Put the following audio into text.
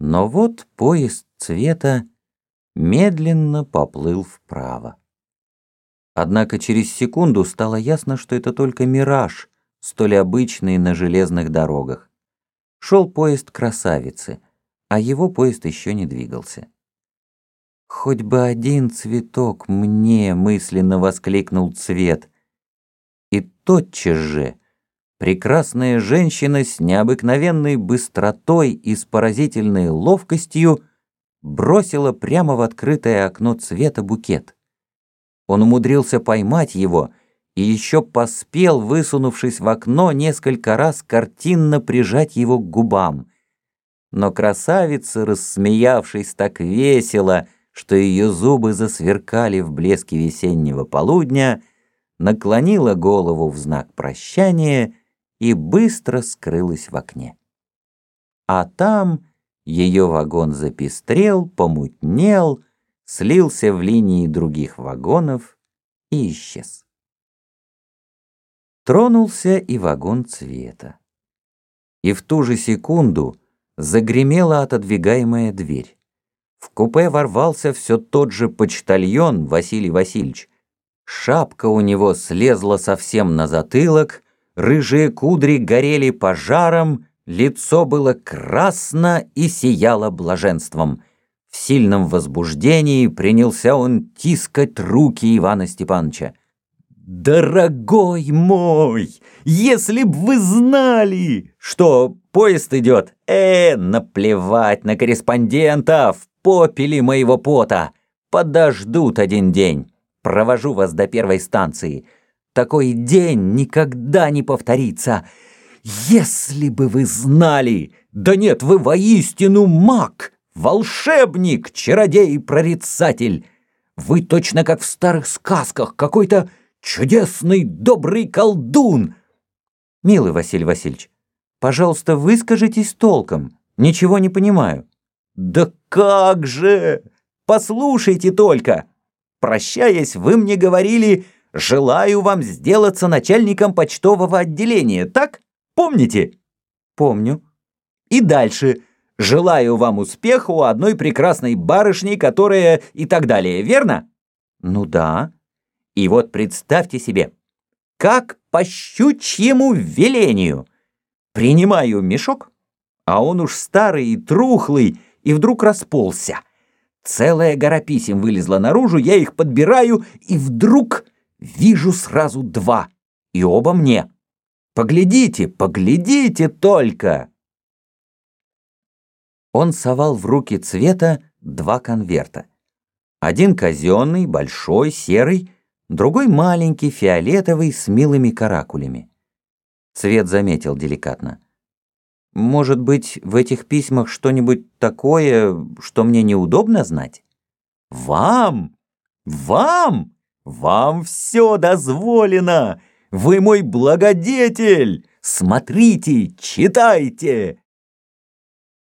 Но вот поезд цвета медленно поплыл вправо. Однако через секунду стало ясно, что это только мираж, столь обычный на железных дорогах. Шел поезд красавицы, а его поезд еще не двигался. «Хоть бы один цветок мне!» — мысленно воскликнул цвет. И тотчас же прекрасная женщина с необыкновенной быстротой и с поразительной ловкостью бросила прямо в открытое окно цвета букет. Он умудрился поймать его и еще поспел, высунувшись в окно, несколько раз картинно прижать его к губам. Но красавица, рассмеявшись так весело, что ее зубы засверкали в блеске весеннего полудня, наклонила голову в знак прощания и быстро скрылась в окне. А там ее вагон запестрел, помутнел, слился в линии других вагонов и исчез. Тронулся и вагон цвета. И в ту же секунду загремела отодвигаемая дверь. В купе ворвался все тот же почтальон Василий Васильевич. Шапка у него слезла совсем на затылок, рыжие кудри горели пожаром, лицо было красно и сияло блаженством. В сильном возбуждении принялся он тискать руки Ивана Степановича. «Дорогой мой, если б вы знали, что поезд идет, э, наплевать на корреспондентов, попели моего пота, подождут один день, провожу вас до первой станции. Такой день никогда не повторится. Если бы вы знали, да нет, вы воистину маг, волшебник, чародей и прорицатель. Вы точно как в старых сказках, какой-то чудесный добрый колдун. Милый Василий Васильевич, пожалуйста, выскажитесь толком. Ничего не понимаю. Да как же! Послушайте только. Прощаясь, вы мне говорили, желаю вам сделаться начальником почтового отделения, так? Помните? Помню. И дальше. Желаю вам успеха у одной прекрасной барышни, которая и так далее, верно? Ну да. И вот представьте себе, как по щучьему велению. Принимаю мешок, а он уж старый и трухлый, и вдруг расползся. Целая гора писем вылезла наружу, я их подбираю, и вдруг вижу сразу два, и оба мне. Поглядите, поглядите только!» Он совал в руки цвета два конверта. Один казенный, большой, серый, другой маленький, фиолетовый, с милыми каракулями. Цвет заметил деликатно. «Может быть, в этих письмах что-нибудь такое, что мне неудобно знать?» «Вам! Вам! Вам все дозволено! Вы мой благодетель! Смотрите, читайте!»